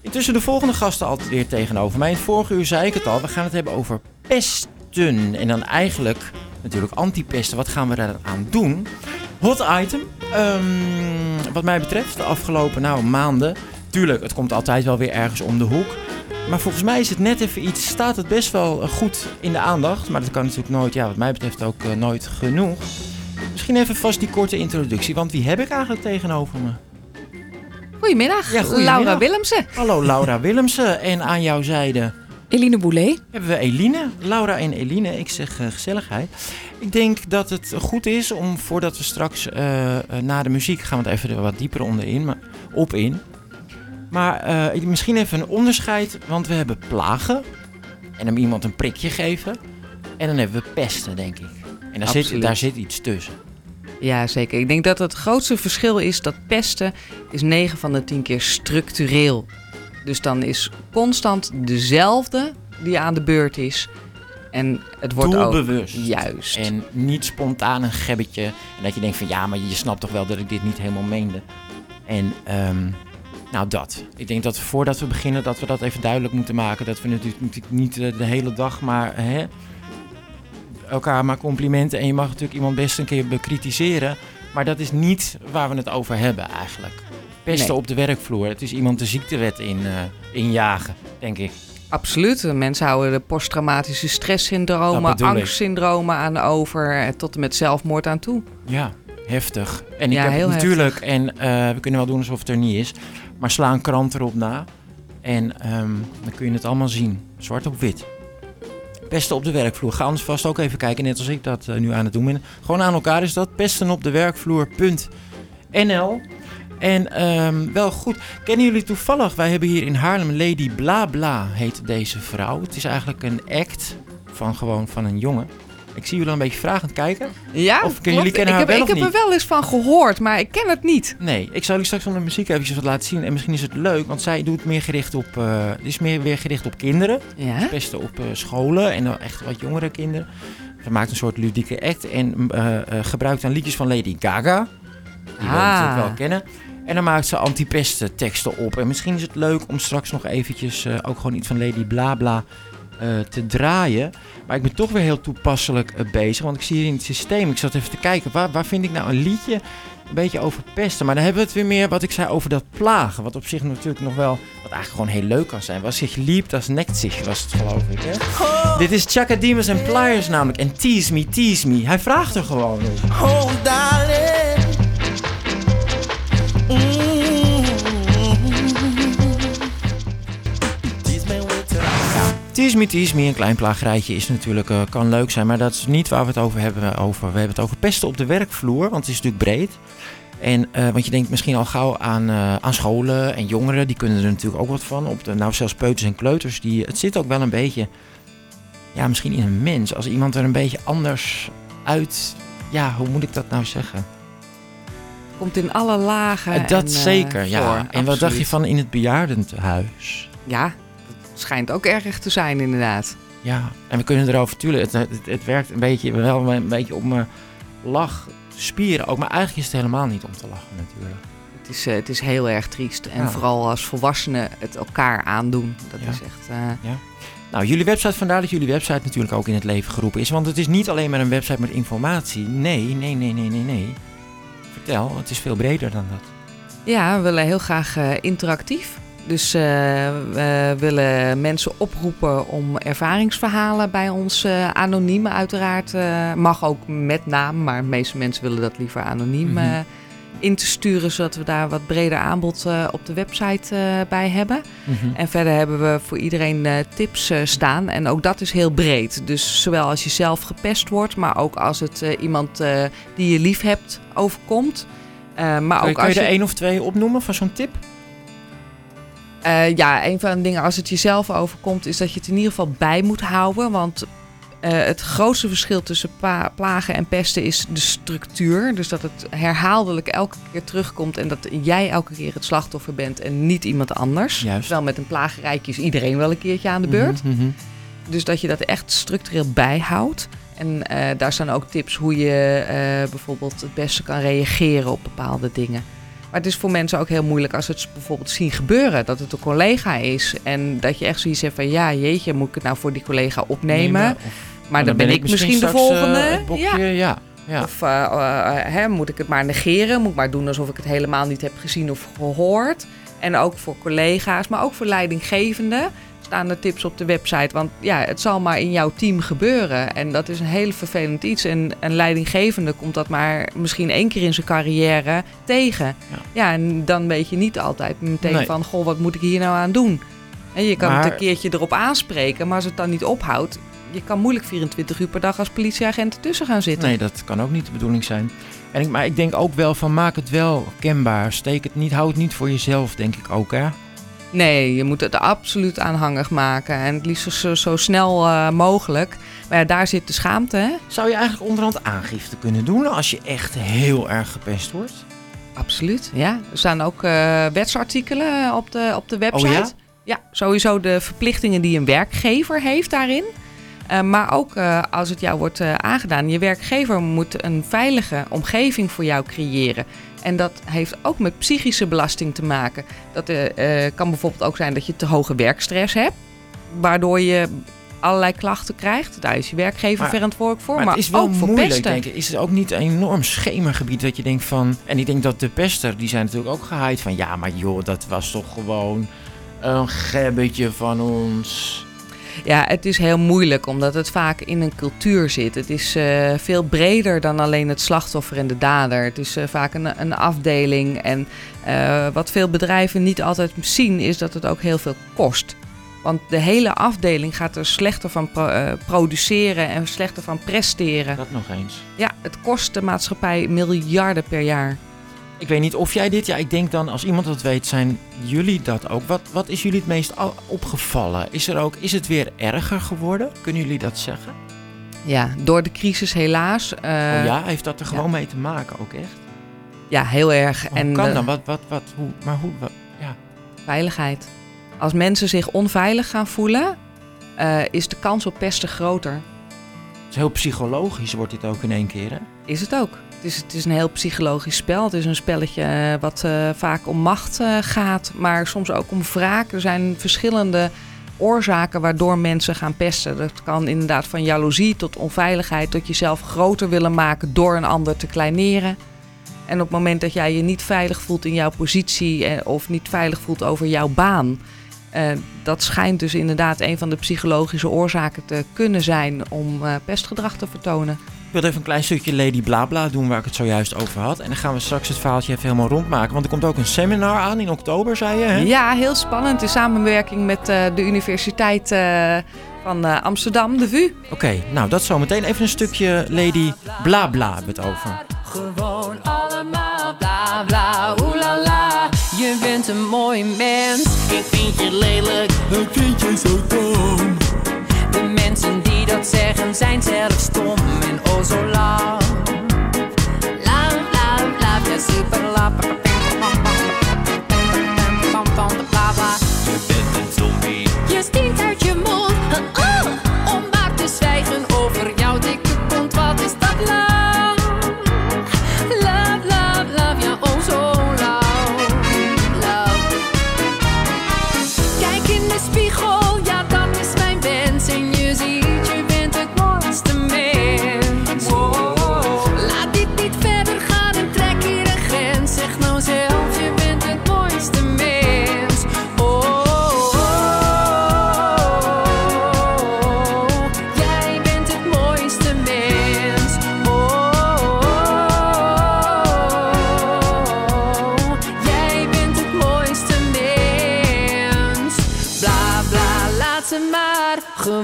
Intussen de volgende gasten altijd weer tegenover mij. In het vorige uur zei ik het al, we gaan het hebben over pesten. En dan eigenlijk natuurlijk antipesten. Wat gaan we eraan doen? Hot item. Ehm, wat mij betreft, de afgelopen nou, maanden. Tuurlijk, het komt altijd wel weer ergens om de hoek. Maar volgens mij is het net even iets, staat het best wel eh, goed in de aandacht. Maar dat kan natuurlijk nooit, ja, wat mij betreft ook uh, nooit genoeg. Misschien even vast die korte introductie, want wie heb ik eigenlijk tegenover me? Goedemiddag, Ja, goedemiddag. Laura Willemsen. Hallo Laura Willemsen en aan jouw zijde Eline Boulet. hebben we Eline. Laura en Eline, ik zeg eh, gezelligheid. Ik denk dat het goed is om voordat we straks eh, eh, na de muziek gaan we het even wat dieper onderin, maar, op in. Maar eh, misschien even een onderscheid, want we hebben plagen en dan iemand een prikje geven. En dan hebben we pesten, denk ik. En daar, zit, Absoluut. daar zit iets tussen. Ja, zeker. Ik denk dat het grootste verschil is dat pesten is 9 van de 10 keer structureel. Dus dan is constant dezelfde die aan de beurt is. En het wordt ook... Doelbewust. Juist. En niet spontaan een gebbetje. En dat je denkt van ja, maar je snapt toch wel dat ik dit niet helemaal meende. En ehm, nou dat. Ik denk dat we, voordat we beginnen dat we dat even duidelijk moeten maken. Dat we natuurlijk natuurlijk niet eh, de hele dag maar hè, elkaar maar complimenten. En je mag natuurlijk iemand best een keer bekritiseren. Maar dat is niet waar we het over hebben eigenlijk. Pesten Nee. op de werkvloer. Het is iemand de ziektewet in, eh, injagen, denk ik. Absoluut. Mensen houden de posttraumatische stresssyndromen, angstsyndromen aan over. eh, Tot en met zelfmoord aan toe. Ja, heftig. En ik Ja, heb heel natuurlijk, en eh, we kunnen wel doen alsof het er niet is, maar sla een krant erop na. En ehm, dan kun je het allemaal zien, zwart op wit. Pesten op de werkvloer. Ga anders vast ook even kijken, net als ik dat eh, nu aan het doen ben. Gewoon aan elkaar is dat pestenopdewerkvloer.nl. En ehm, wel goed, kennen jullie toevallig, wij hebben hier in Haarlem Lady Blabla, heet deze vrouw. Het is eigenlijk een act van gewoon van een jongen. Ik zie jullie een beetje vragend kijken. Ja, Of kunnen jullie kennen haar ik heb, wel ik heb er wel eens van gehoord, maar ik ken het niet. Nee, ik zal jullie straks onder de muziek eventjes wat laten zien. En misschien is het leuk, want zij doet meer gericht op, eh, het is meer weer gericht op kinderen. Ja? Pesten op eh, scholen en dan echt wat jongere kinderen. Ze maakt een soort ludieke act en eh, eh, gebruikt dan liedjes van Lady Gaga. Die we Ah. natuurlijk wel kennen. En dan maakt ze anti-pesten teksten op. En misschien is het leuk om straks nog eventjes ook gewoon iets van Lady Blabla eh, te draaien. Maar ik ben toch weer heel toepasselijk eh, bezig. Want ik zie hier in het systeem, ik zat even te kijken, waar, waar vind ik nou een liedje een beetje over pesten. Maar dan hebben we het weer meer wat ik zei over dat plagen. Wat op zich natuurlijk nog wel, wat eigenlijk gewoon heel leuk kan zijn. Was zich liep, dat nekt zich, was het geloof ik. Hè? Dit is Chaka Demus en Pliers namelijk. En Tease Me, Tease Me. Hij vraagt er gewoon. Oh. Tease Me, een klein plaagrijtje is natuurlijk, eh, kan leuk zijn. Maar dat is niet waar we het over hebben. Over. We hebben het over pesten op de werkvloer, want het is natuurlijk breed. En, eh, want je denkt misschien al gauw aan, eh, aan scholen en jongeren, die kunnen er natuurlijk ook wat van. Op de, nou, zelfs peuters en kleuters, die, het zit ook wel een beetje, ja, misschien in een mens. Als iemand er een beetje anders uit, ja, hoe moet ik dat nou zeggen? Komt in alle lagen. Dat en, zeker, ja. voor, en wat dacht je van in het bejaardentehuis? Ja, schijnt ook erg te zijn inderdaad. Ja, en we kunnen erover, tuurlijk, het, het, het werkt een beetje, wel een beetje op mijn lachspieren ook. Maar eigenlijk is het helemaal niet om te lachen natuurlijk. Het is, eh, het is heel erg triest. En Ja. vooral als volwassenen het elkaar aandoen. Dat Ja. is echt... eh, Nou, jullie website, vandaar dat jullie website natuurlijk ook in het leven geroepen is. Want het is niet alleen maar een website met informatie. Nee, nee, nee, nee, nee, nee. Vertel, het is veel breder dan dat. Ja, we willen heel graag eh, interactief. Dus eh, we willen mensen oproepen om ervaringsverhalen bij ons eh, anoniem uiteraard. eh, mag ook met naam, maar de meeste mensen willen dat liever anoniem Mhm. in te sturen. Zodat we daar wat breder aanbod op de website bij hebben. En verder hebben we voor iedereen tips staan. En ook dat is heel breed. Dus zowel als je zelf gepest wordt, maar ook als het iemand die je lief hebt overkomt. Maar je- ook kan je als er één of twee opnoemen van zo'n tip? Eh, ja, een van de dingen als het jezelf overkomt, is dat je het in ieder geval bij moet houden. Want eh, het grootste verschil tussen plagen en pesten is de structuur. Dus dat het herhaaldelijk elke keer terugkomt en dat jij elke keer het slachtoffer bent en niet iemand anders. Juist. Terwijl met een plaagrijtje is iedereen wel een keertje aan de beurt. Mhm, mhm. Dus dat je dat echt structureel bijhoudt. En eh, daar staan ook tips hoe je bijvoorbeeld het beste kan reageren op bepaalde dingen. Maar het is voor mensen ook heel moeilijk als ze het bijvoorbeeld zien gebeuren. Dat het een collega is. En dat je echt zoiets hebt van... Ja, jeetje, moet ik het nou voor die collega opnemen? Nemen, of- maar dan, ben ik misschien de eh, volgende. het bokje, ja. ja. ja. Of eh, eh, hè, moet ik het maar negeren? Moet ik maar doen alsof ik het helemaal niet heb gezien of gehoord? En ook voor collega's, maar ook voor leidinggevenden staan er tips op de website. Want ja, het zal maar in jouw team gebeuren. En dat is een heel vervelend iets. En een leidinggevende komt dat maar misschien één keer in zijn carrière tegen. Ja. Ja, en dan weet je niet altijd meteen Nee. van... Goh, wat moet ik hier nou aan doen? En je kan Maar- het een keertje erop aanspreken, maar als het dan niet ophoudt... Je kan moeilijk 24 uur per dag als politieagent ertussen gaan zitten. Nee, dat kan ook niet de bedoeling zijn. En ik, maar ik denk ook wel van maak het wel kenbaar. Steek het niet, hou het niet voor jezelf, denk ik ook, hè? Nee, je moet het absoluut aanhangig maken. En het liefst zo, zo snel eh, mogelijk. Maar ja, daar zit de schaamte, hè? Zou je eigenlijk onderhand aangifte kunnen doen als je echt heel erg gepest wordt? Absoluut, ja. Er staan ook eh, wetsartikelen op de, op de website. Oh ja? Ja, sowieso de verplichtingen die een werkgever heeft daarin. Eh, maar ook eh, als het jou wordt eh, aangedaan. Je werkgever moet een veilige omgeving voor jou creëren. En dat heeft ook met psychische belasting te maken. Dat kan bijvoorbeeld ook zijn dat je te hoge werkstress hebt. Waardoor je allerlei klachten krijgt. Daar is je werkgever Maar- verantwoordelijk voor. Maar, Maar, het is wel ook voor moeilijk, pesten. denk ik. Is het ook niet een enorm schemergebied dat je denkt van... En ik denk dat de pester, die zijn natuurlijk ook gehaaid van... Ja, maar joh, dat was toch gewoon een gebbetje van ons. Ja, het is heel moeilijk omdat het vaak in een cultuur zit. Het is eh, veel breder dan alleen het slachtoffer en de dader. Het is eh, vaak een, een afdeling. En eh, wat veel bedrijven niet altijd zien, is dat het ook heel veel kost. Want de hele afdeling gaat er slechter van pro- produceren en slechter van presteren. Dat nog eens. Ja, het kost de maatschappij miljarden per jaar. Ik weet niet of jij dit... Ja, ik denk dan, als iemand dat weet, zijn jullie dat ook. Wat, wat is jullie het meest al- opgevallen? Is, er ook, is het weer erger geworden? Kunnen jullie dat zeggen? Ja, door de crisis helaas. eh, oh ja, heeft dat er gewoon mee te maken ook echt? ja, heel erg. Hoe kan de- dan? Wat, wat, wat, hoe, maar hoe... Wat, ja. Veiligheid. Als mensen zich onveilig gaan voelen, eh, is de kans op pesten groter. Het is heel psychologisch wordt dit ook in één keer, hè? Is het ook. Het is, het is een heel psychologisch spel. Het is een spelletje eh, wat eh, vaak om macht eh, gaat, maar soms ook om wraak. Er zijn verschillende oorzaken waardoor mensen gaan pesten. Dat kan inderdaad van jaloezie tot onveiligheid, tot jezelf groter willen maken door een ander te kleineren. En op het moment dat jij je niet veilig voelt in jouw positie of niet veilig voelt over jouw baan, dat schijnt dus inderdaad een van de psychologische oorzaken te kunnen zijn om pestgedrag te vertonen. Ik wil even een klein stukje Lady Blabla doen waar ik het zojuist over had. En dan gaan we straks het verhaaltje even helemaal rondmaken. Want er komt ook een seminar aan in oktober, zei je, hè? Ja, heel spannend. In samenwerking met eh, de Universiteit eh, van eh, Amsterdam, de VU. Oké, nou dat zometeen. Even een stukje Lady Blabla hebben we het over. Gewoon allemaal bla bla, oelala. Je bent een mooi mens. Ik vind je lelijk. Ik vind je zo dom. De mensen die dat zeggen zijn zelf stom en oh zo laag. La la la, ja super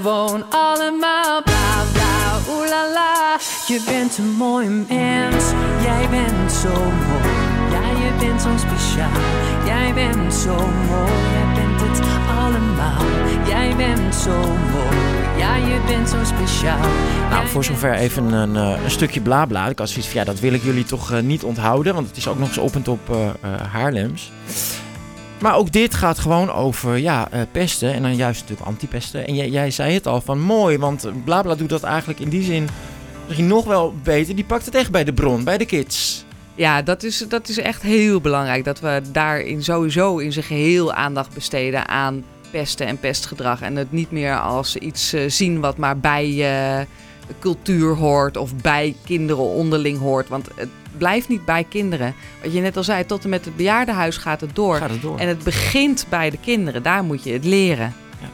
gewoon allemaal. Bla bla, oelala. Je bent een mooi mens. Jij bent zo mooi. Ja, je bent zo speciaal. Jij bent zo mooi. Jij bent het allemaal. Jij bent zo mooi. Ja, je bent zo speciaal. Nou, voor zover even een, eh, een stukje Blabla. Ik had zoiets van, ja, dat wil ik jullie toch eh, niet onthouden. Want het is ook nog eens op en top eh, eh, Haarlems. Maar ook dit gaat gewoon over ja, eh, pesten en dan juist natuurlijk antipesten. En jij, jij zei het al van mooi, want Blabla doet dat eigenlijk in die zin misschien nog wel beter. Die pakt het echt bij de bron, bij de kids. Ja, dat is, dat is echt heel belangrijk. Dat we daarin sowieso in zijn geheel aandacht besteden aan pesten en pestgedrag. En het niet meer als iets eh, zien wat maar bij eh, cultuur hoort of bij kinderen onderling hoort. Want het blijft niet bij kinderen. Wat je net al zei, tot en met het bejaardenhuis gaat het door. Gaat het door. En het begint bij de kinderen. Daar moet je het leren. Ja.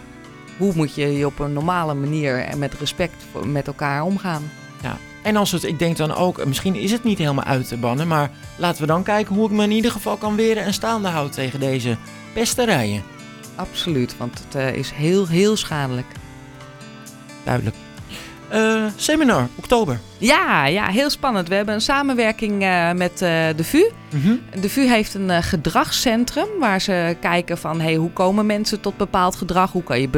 Hoe moet je je op een normale manier en met respect met elkaar omgaan? En als het, ik denk dan ook, misschien is het niet helemaal uit te bannen, maar laten we dan kijken hoe ik me in ieder geval kan weren en staande houden tegen deze pesterijen. Absoluut, want het eh, is heel, heel schadelijk. Duidelijk. Eh, seminar, oktober. Ja, ja, heel spannend. We hebben een samenwerking eh, met eh, de VU. De VU heeft een gedragscentrum waar ze kijken van hey, hoe komen mensen tot bepaald gedrag? Hoe kan je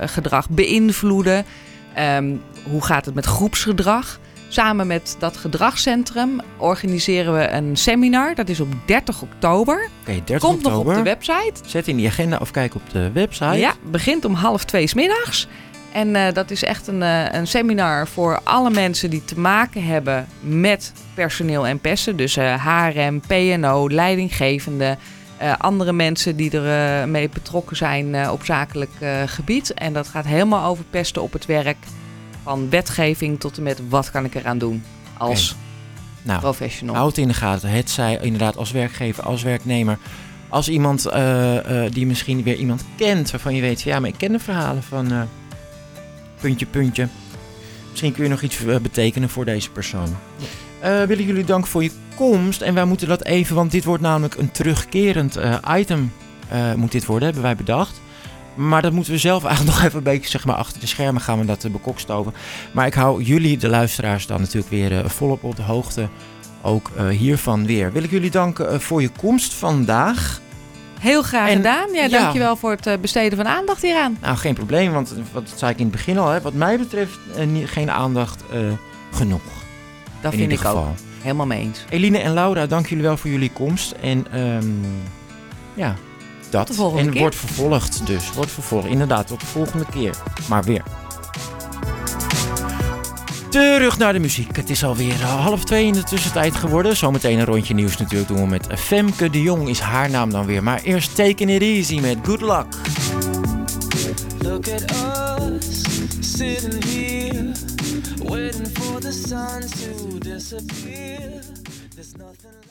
gedrag beïnvloeden? Ehm, hoe gaat het met groepsgedrag? Samen met dat gedragscentrum organiseren we een seminar. Dat is op 30 oktober. Oké, 30 Komt nog op de website. Zet in die agenda of kijk op de website. Ja, begint om half twee 's middags. En eh, dat is echt een, eh, een seminar voor alle mensen die te maken hebben met personeel en pesten. Dus eh, HRM, PNO, leidinggevende, eh, andere mensen die er eh, mee betrokken zijn eh, op zakelijk eh, gebied. En dat gaat helemaal over pesten op het werk. Van wetgeving tot en met wat kan ik eraan doen als Nou, professional. houd in de gaten. Het zij inderdaad als werkgever, als werknemer. Als iemand eh, eh, die misschien weer iemand kent waarvan je weet, van, ja, maar ik ken de verhalen van eh, puntje, puntje. Misschien kun je nog iets eh, betekenen voor deze persoon. Eh, willen jullie dank voor je komst. En wij moeten dat even, want dit wordt namelijk een terugkerend eh, item. moet dit worden, hebben wij bedacht. Maar dat moeten we zelf eigenlijk nog even een beetje zeg maar, achter de schermen gaan we dat uh, bekokstoven. Maar ik hou jullie, de luisteraars, dan natuurlijk weer volop op de hoogte. Ook hiervan weer. Wil ik jullie danken voor je komst vandaag. Heel graag En- gedaan. Ja, ja. Dankjewel voor het eh, besteden van aandacht hieraan. Nou, geen probleem, want wat zei ik in het begin al, hè, wat mij betreft eh, niet- geen aandacht eh, genoeg. Dat in vind ik ook. geval. Helemaal mee eens. Eline en Laura, dank jullie wel voor jullie komst. En ehm, ja, dat. en keer. wordt vervolgd dus. Wordt vervolgd. Inderdaad, tot de volgende keer. Maar weer. Terug naar de muziek. Het is alweer eh, half twee in de tussentijd geworden. Zometeen een rondje nieuws natuurlijk doen we met Femke de Jong is haar naam dan weer. Maar eerst Taking It Easy met Good Luck. Look at us sitting here, waiting for the sun to disappear. There's nothing.